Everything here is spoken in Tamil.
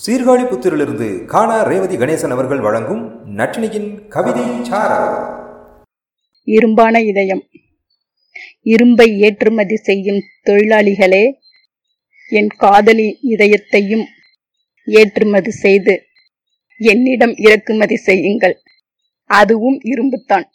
சீர்காழி புத்திரிலிருந்து காணா ரேவதி கணேசன் அவர்கள் வழங்கும் நட்டினியின் கவிதை இரும்பான இதயம். இரும்பை ஏற்றுமதி செய்யும் தொழிலாளிகளே என் காதலி இதயத்தையும் ஏற்றுமதி செய்து என்னிடம் இறக்குமதி செய்யுங்கள். அதுவும் இரும்புத்தான்.